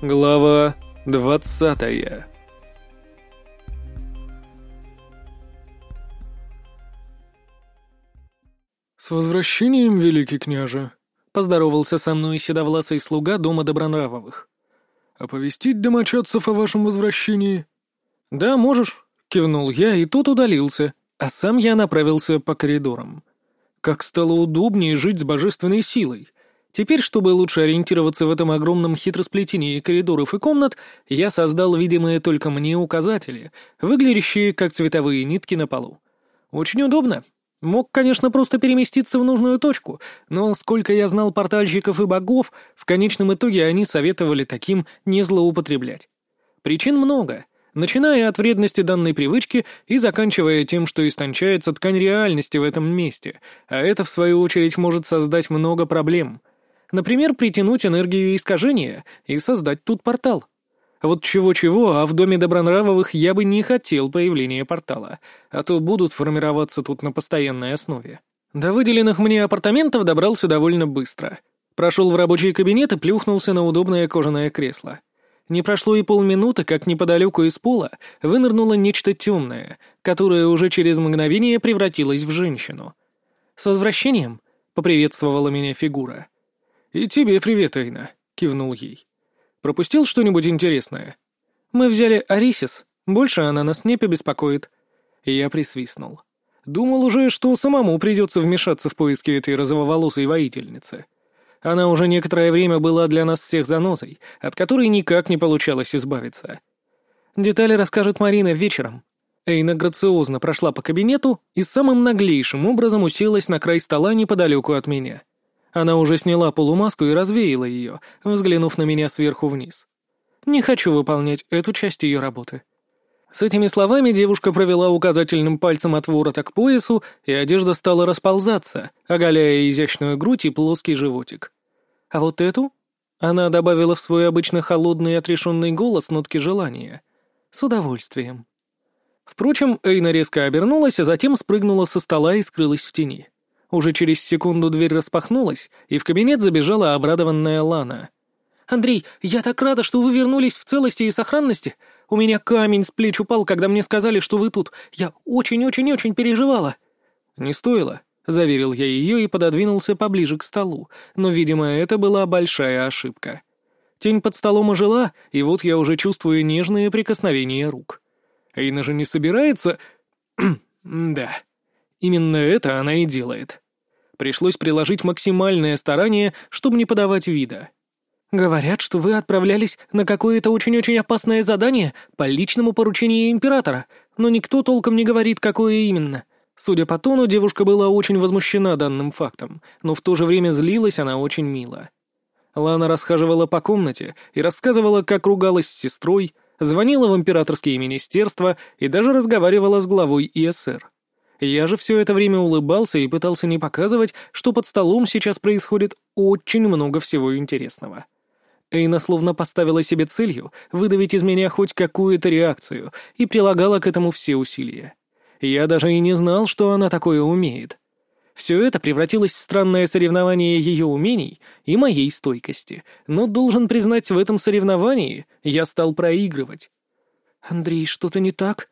Глава двадцатая «С возвращением, великий княже!» — поздоровался со мной седовласый слуга дома Добронравовых. «Оповестить домочадцев о вашем возвращении?» «Да, можешь», — кивнул я, и тот удалился, а сам я направился по коридорам. Как стало удобнее жить с божественной силой — Теперь, чтобы лучше ориентироваться в этом огромном хитросплетении коридоров и комнат, я создал видимые только мне указатели, выглядящие как цветовые нитки на полу. Очень удобно. Мог, конечно, просто переместиться в нужную точку, но сколько я знал портальщиков и богов, в конечном итоге они советовали таким не злоупотреблять. Причин много, начиная от вредности данной привычки и заканчивая тем, что истончается ткань реальности в этом месте, а это, в свою очередь, может создать много проблем — Например, притянуть энергию искажения и создать тут портал. Вот чего-чего, а в доме Добронравовых я бы не хотел появления портала, а то будут формироваться тут на постоянной основе. До выделенных мне апартаментов добрался довольно быстро. Прошел в рабочий кабинет и плюхнулся на удобное кожаное кресло. Не прошло и полминуты, как неподалеку из пола вынырнуло нечто темное, которое уже через мгновение превратилось в женщину. «С возвращением!» — поприветствовала меня фигура — «И тебе привет, Эйна», — кивнул ей. «Пропустил что-нибудь интересное?» «Мы взяли Арисис. Больше она нас не побеспокоит». Я присвистнул. Думал уже, что самому придется вмешаться в поиски этой розововолосой воительницы. Она уже некоторое время была для нас всех занозой, от которой никак не получалось избавиться. Детали расскажет Марина вечером. Эйна грациозно прошла по кабинету и самым наглейшим образом уселась на край стола неподалеку от меня. Она уже сняла полумаску и развеяла ее, взглянув на меня сверху вниз. Не хочу выполнять эту часть ее работы. С этими словами девушка провела указательным пальцем от ворота к поясу, и одежда стала расползаться, оголяя изящную грудь и плоский животик. А вот эту она добавила в свой обычно холодный и отрешенный голос нотки желания. С удовольствием. Впрочем, Эйна резко обернулась, а затем спрыгнула со стола и скрылась в тени. Уже через секунду дверь распахнулась, и в кабинет забежала обрадованная Лана. «Андрей, я так рада, что вы вернулись в целости и сохранности. У меня камень с плеч упал, когда мне сказали, что вы тут. Я очень-очень-очень переживала». «Не стоило», — заверил я ее и пододвинулся поближе к столу, но, видимо, это была большая ошибка. Тень под столом ожила, и вот я уже чувствую нежные прикосновения рук. Эйна же не собирается... да. Именно это она и делает. Пришлось приложить максимальное старание, чтобы не подавать вида. «Говорят, что вы отправлялись на какое-то очень-очень опасное задание по личному поручению императора, но никто толком не говорит, какое именно». Судя по тону, девушка была очень возмущена данным фактом, но в то же время злилась она очень мило. Лана расхаживала по комнате и рассказывала, как ругалась с сестрой, звонила в императорские министерства и даже разговаривала с главой ИСР. Я же все это время улыбался и пытался не показывать, что под столом сейчас происходит очень много всего интересного. Эйна словно поставила себе целью выдавить из меня хоть какую-то реакцию и прилагала к этому все усилия. Я даже и не знал, что она такое умеет. Все это превратилось в странное соревнование ее умений и моей стойкости, но должен признать, в этом соревновании я стал проигрывать. «Андрей, что-то не так?»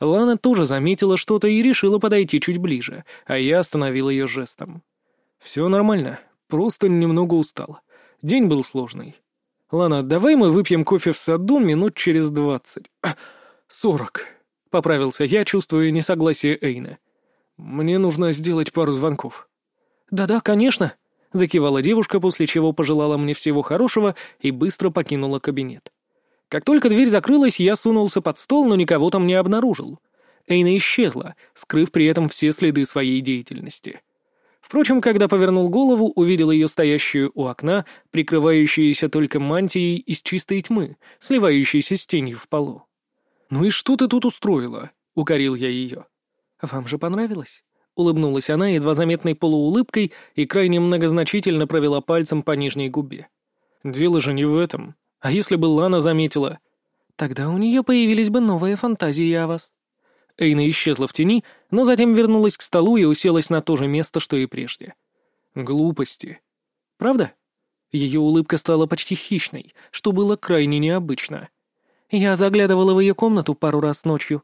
Лана тоже заметила что-то и решила подойти чуть ближе, а я остановил ее жестом. «Все нормально, просто немного устал. День был сложный. Лана, давай мы выпьем кофе в саду минут через двадцать. Сорок», — поправился я, чувствуя несогласие Эйна. «Мне нужно сделать пару звонков». «Да-да, конечно», — закивала девушка, после чего пожелала мне всего хорошего и быстро покинула кабинет. Как только дверь закрылась, я сунулся под стол, но никого там не обнаружил. Эйна исчезла, скрыв при этом все следы своей деятельности. Впрочем, когда повернул голову, увидел ее стоящую у окна, прикрывающуюся только мантией из чистой тьмы, сливающейся с тенью в полу. «Ну и что ты тут устроила?» — укорил я ее. «Вам же понравилось?» — улыбнулась она едва заметной полуулыбкой и крайне многозначительно провела пальцем по нижней губе. «Дело же не в этом. А если бы Лана заметила? Тогда у нее появились бы новые фантазии о вас. Эйна исчезла в тени, но затем вернулась к столу и уселась на то же место, что и прежде. Глупости. Правда? Ее улыбка стала почти хищной, что было крайне необычно. Я заглядывала в ее комнату пару раз ночью.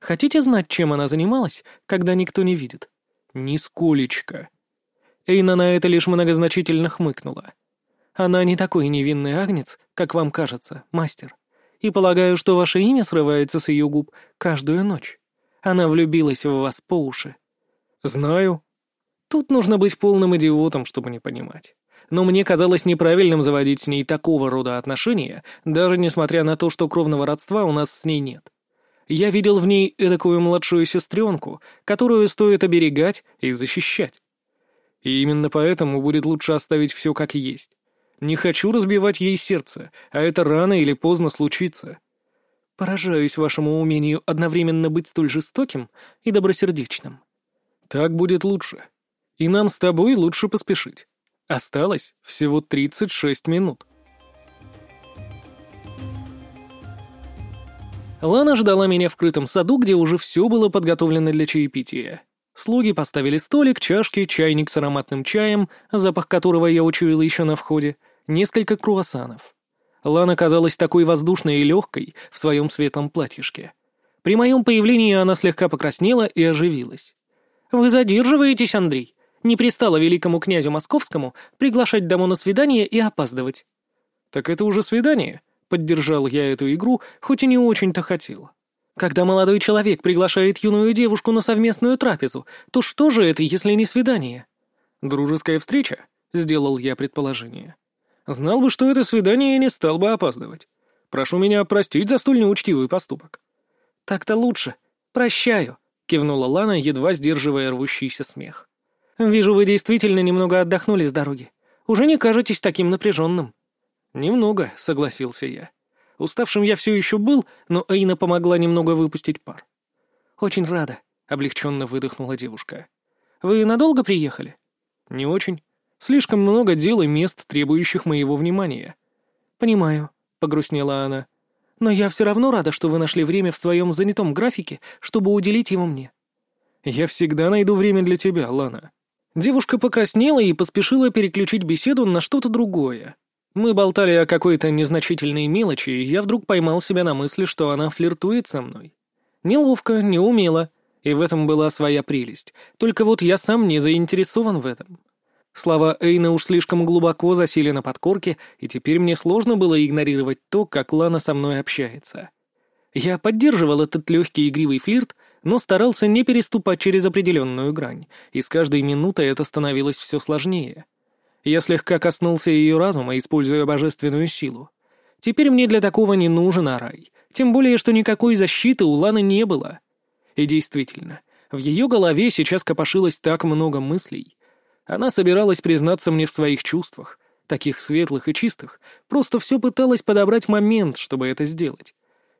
Хотите знать, чем она занималась, когда никто не видит? Нисколечко. Эйна на это лишь многозначительно хмыкнула. Она не такой невинный агнец, как вам кажется, мастер. И полагаю, что ваше имя срывается с ее губ каждую ночь. Она влюбилась в вас по уши. Знаю. Тут нужно быть полным идиотом, чтобы не понимать. Но мне казалось неправильным заводить с ней такого рода отношения, даже несмотря на то, что кровного родства у нас с ней нет. Я видел в ней эдакую младшую сестренку, которую стоит оберегать и защищать. И именно поэтому будет лучше оставить все как есть. Не хочу разбивать ей сердце, а это рано или поздно случится. Поражаюсь вашему умению одновременно быть столь жестоким и добросердечным. Так будет лучше. И нам с тобой лучше поспешить. Осталось всего 36 минут. Лана ждала меня в крытом саду, где уже все было подготовлено для чаепития. Слуги поставили столик, чашки, чайник с ароматным чаем, запах которого я учуял еще на входе, несколько круассанов. Лана казалась такой воздушной и легкой в своем светлом платьишке. При моем появлении она слегка покраснела и оживилась. «Вы задерживаетесь, Андрей? Не пристало великому князю московскому приглашать даму на свидание и опаздывать». «Так это уже свидание?» — поддержал я эту игру, хоть и не очень-то хотел. «Когда молодой человек приглашает юную девушку на совместную трапезу, то что же это, если не свидание?» «Дружеская встреча?» — сделал я предположение. Знал бы, что это свидание, не стал бы опаздывать. Прошу меня простить за столь неучтивый поступок». «Так-то лучше. Прощаю», — кивнула Лана, едва сдерживая рвущийся смех. «Вижу, вы действительно немного отдохнули с дороги. Уже не кажетесь таким напряженным». «Немного», — согласился я. Уставшим я все еще был, но Эйна помогла немного выпустить пар. «Очень рада», — облегченно выдохнула девушка. «Вы надолго приехали?» «Не очень. Слишком много дел и мест, требующих моего внимания. «Понимаю», — погрустнела она. «Но я все равно рада, что вы нашли время в своем занятом графике, чтобы уделить его мне». «Я всегда найду время для тебя, Лана». Девушка покраснела и поспешила переключить беседу на что-то другое. Мы болтали о какой-то незначительной мелочи, и я вдруг поймал себя на мысли, что она флиртует со мной. Неловко, неумело, и в этом была своя прелесть. Только вот я сам не заинтересован в этом. Слова Эйна уж слишком глубоко засели на подкорке, и теперь мне сложно было игнорировать то, как Лана со мной общается. Я поддерживал этот легкий игривый флирт, но старался не переступать через определенную грань, и с каждой минутой это становилось все сложнее. Я слегка коснулся ее разума, используя божественную силу. Теперь мне для такого не нужен Арай, тем более, что никакой защиты у Ланы не было. И действительно, в ее голове сейчас копошилось так много мыслей, она собиралась признаться мне в своих чувствах, таких светлых и чистых, просто все пыталась подобрать момент, чтобы это сделать.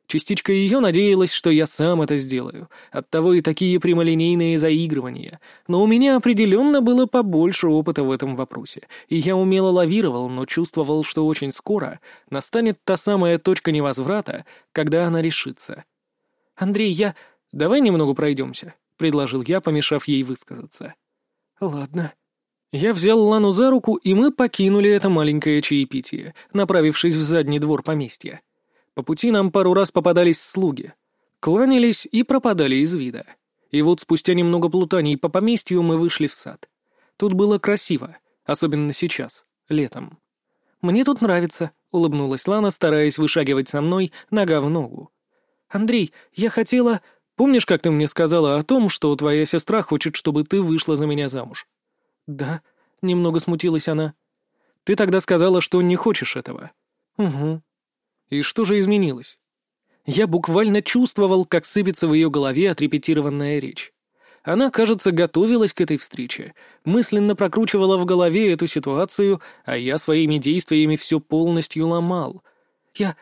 Частичка ее надеялась, что я сам это сделаю, оттого и такие прямолинейные заигрывания, но у меня определенно было побольше опыта в этом вопросе, и я умело лавировал, но чувствовал, что очень скоро настанет та самая точка невозврата, когда она решится. «Андрей, я... Давай немного пройдемся», — предложил я, помешав ей высказаться. «Ладно», я взял Лану за руку, и мы покинули это маленькое чаепитие, направившись в задний двор поместья. По пути нам пару раз попадались слуги. Кланялись и пропадали из вида. И вот спустя немного плутаний по поместью мы вышли в сад. Тут было красиво, особенно сейчас, летом. «Мне тут нравится», — улыбнулась Лана, стараясь вышагивать со мной нога в ногу. «Андрей, я хотела...» «Помнишь, как ты мне сказала о том, что твоя сестра хочет, чтобы ты вышла за меня замуж?» «Да», — немного смутилась она. «Ты тогда сказала, что не хочешь этого». «Угу». «И что же изменилось?» Я буквально чувствовал, как сыпется в ее голове отрепетированная речь. Она, кажется, готовилась к этой встрече, мысленно прокручивала в голове эту ситуацию, а я своими действиями все полностью ломал. «Я...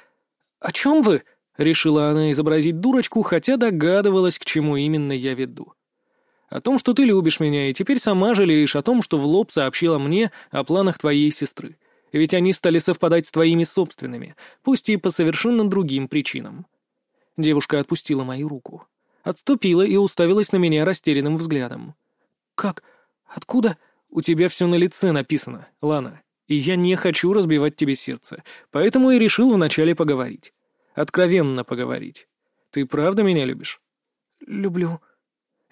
О чем вы?» — решила она изобразить дурочку, хотя догадывалась, к чему именно я веду. О том, что ты любишь меня, и теперь сама жалеешь о том, что в лоб сообщила мне о планах твоей сестры. Ведь они стали совпадать с твоими собственными, пусть и по совершенно другим причинам. Девушка отпустила мою руку. Отступила и уставилась на меня растерянным взглядом. «Как? Откуда? У тебя все на лице написано, Лана. И я не хочу разбивать тебе сердце, поэтому и решил вначале поговорить. Откровенно поговорить. Ты правда меня любишь?» «Люблю».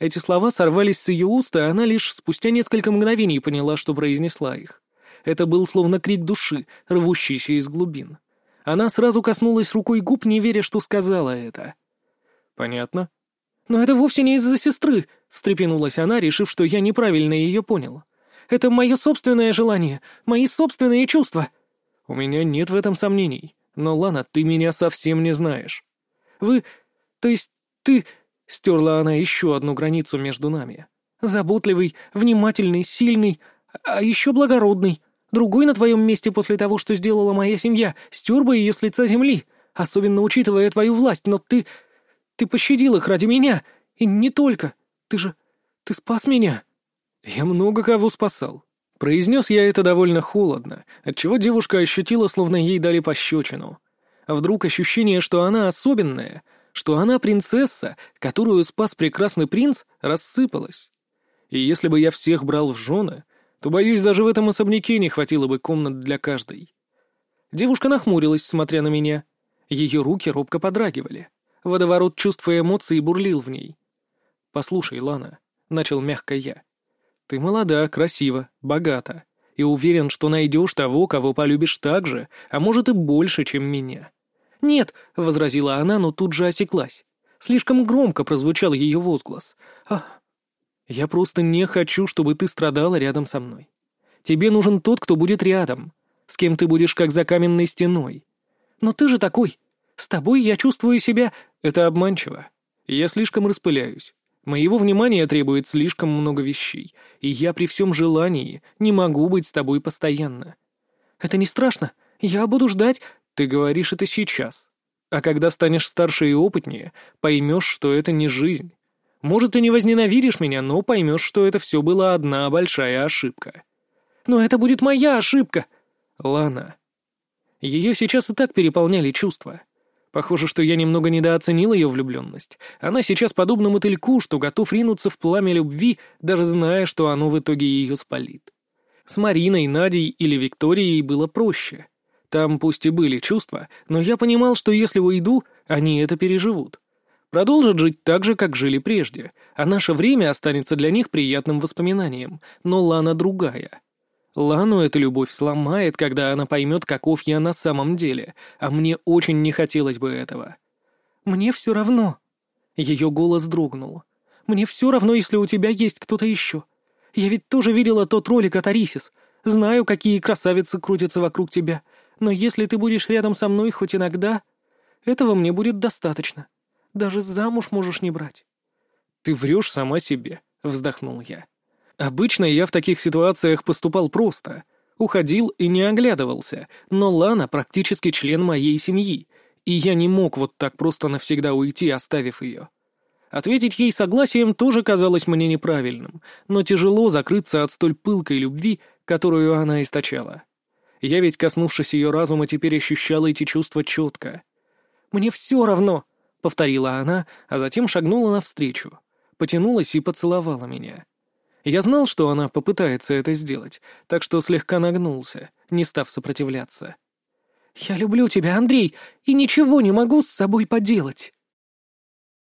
Эти слова сорвались с ее уст, и она лишь спустя несколько мгновений поняла, что произнесла их. Это был словно крик души, рвущийся из глубин. Она сразу коснулась рукой губ, не веря, что сказала это. «Понятно». «Но это вовсе не из-за сестры», — встрепенулась она, решив, что я неправильно ее понял. «Это мое собственное желание, мои собственные чувства». «У меня нет в этом сомнений. Но, Лана, ты меня совсем не знаешь». «Вы... то есть ты...» — стерла она еще одну границу между нами. «Заботливый, внимательный, сильный, а еще благородный. Другой на твоем месте после того, что сделала моя семья, стер бы ее с лица земли, особенно учитывая твою власть, но ты... Ты пощадил их ради меня, и не только. Ты же... Ты спас меня». «Я много кого спасал». Произнес я это довольно холодно, отчего девушка ощутила, словно ей дали пощечину. А вдруг ощущение, что она особенная, что она принцесса, которую спас прекрасный принц, рассыпалось. И если бы я всех брал в жены, то, боюсь, даже в этом особняке не хватило бы комнат для каждой. Девушка нахмурилась, смотря на меня. Ее руки робко подрагивали. Водоворот чувств и эмоций бурлил в ней. «Послушай, Лана», — начал мягко я, — «ты молода, красива, богата, и уверен, что найдешь того, кого полюбишь так же, а может и больше, чем меня». «Нет», — возразила она, но тут же осеклась. Слишком громко прозвучал ее возглас. «Ах, я просто не хочу, чтобы ты страдала рядом со мной. Тебе нужен тот, кто будет рядом, с кем ты будешь как за каменной стеной. Но ты же такой. С тобой я чувствую себя... Это обманчиво. Я слишком распыляюсь. Моего внимания требует слишком много вещей, и я при всем желании не могу быть с тобой постоянно. Это не страшно. Я буду ждать... Ты говоришь это сейчас. А когда станешь старше и опытнее, поймешь, что это не жизнь. Может, ты не возненавидишь меня, но поймешь, что это все была одна большая ошибка. Но это будет моя ошибка. Лана. Ее сейчас и так переполняли чувства. Похоже, что я немного недооценил ее влюбленность. Она сейчас подобна мотыльку, что готов ринуться в пламя любви, даже зная, что оно в итоге ее спалит. С Мариной, Надей или Викторией было проще. Там пусть и были чувства, но я понимал, что если уйду, они это переживут продолжат жить так же, как жили прежде, а наше время останется для них приятным воспоминанием, но Лана другая. Лану эта любовь сломает, когда она поймет, каков я на самом деле, а мне очень не хотелось бы этого. «Мне все равно». Ее голос дрогнул. «Мне все равно, если у тебя есть кто-то еще. Я ведь тоже видела тот ролик от Арисис. Знаю, какие красавицы крутятся вокруг тебя. Но если ты будешь рядом со мной хоть иногда, этого мне будет достаточно. Даже замуж можешь не брать». «Ты врешь сама себе», — вздохнул я. «Обычно я в таких ситуациях поступал просто. Уходил и не оглядывался, но Лана практически член моей семьи, и я не мог вот так просто навсегда уйти, оставив ее». Ответить ей согласием тоже казалось мне неправильным, но тяжело закрыться от столь пылкой любви, которую она источала. Я ведь, коснувшись ее разума, теперь ощущал эти чувства четко. «Мне все равно», — повторила она, а затем шагнула навстречу, потянулась и поцеловала меня. Я знал, что она попытается это сделать, так что слегка нагнулся, не став сопротивляться. «Я люблю тебя, Андрей, и ничего не могу с собой поделать».